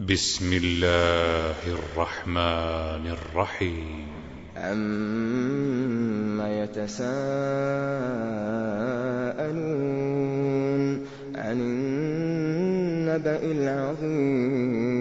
بسم الله الرحمن الرحيم. عم يتساءلون عن النبأ العظيم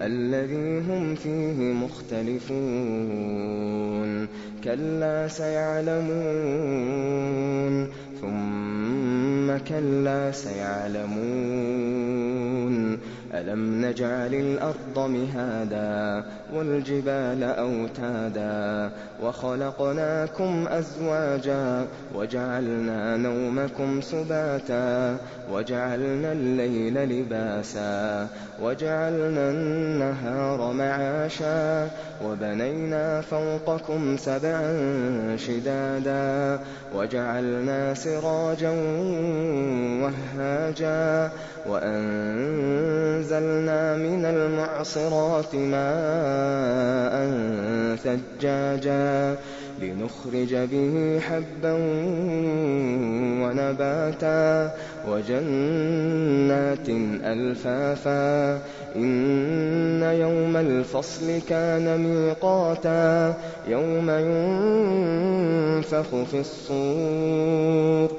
الذي هم فيه مختلفون كلا سيعلمون ثم كلا سيعلمون ألم نجعل الأرض مهادا والجبال أوتادا وخلقناكم أزواجا وجعلنا نومكم سباتا وجعلنا الليل لباسا وجعلنا النهار معاشا وبنينا فوقكم سبعا شدادا وجعلنا سراجا وهاجا وأنزلنا من المعصرات ماء ثجاجا لنخرج به حبا ونباتا وجنات ألفافا إن يوم الفصل كان ميقاتا يوم ينفخ في الصور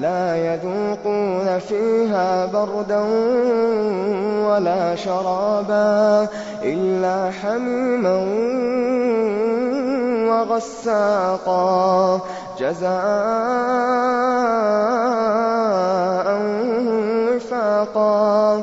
لا يذوقون فيها بردا ولا شرابا إلا حميما وغساقا جزاء وفاقا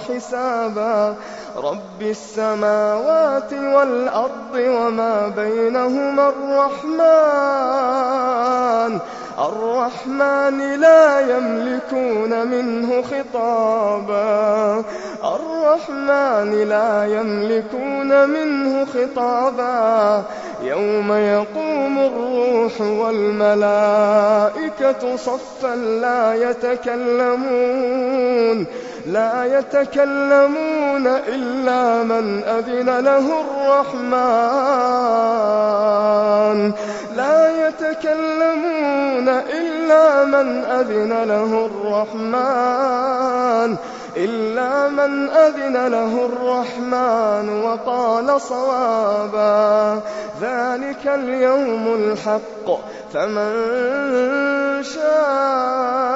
حسابا رب السماوات والأرض وما بينهما الرحمن. الرحمن لا يملكون منه خطابا. الرحمن لا يملكون منه خطابا. يوم يقوم الروح والملائكة صفا لا يتكلمون. لا يتكلمون إلا من أذن له الرحمن. لا يتكلمون إلا من أذن له الرحمن. إلا من أذن له الرحمن وقال صوابا. ذلك اليوم الحق. فمن شاء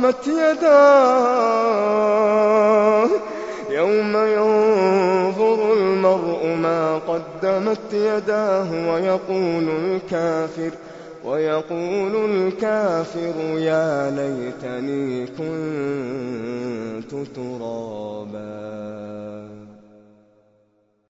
قدمت يداه. يوم ينظر المرء ما قدمت يداه ويقول الكافر ويقول الكافر يا ليتني كنت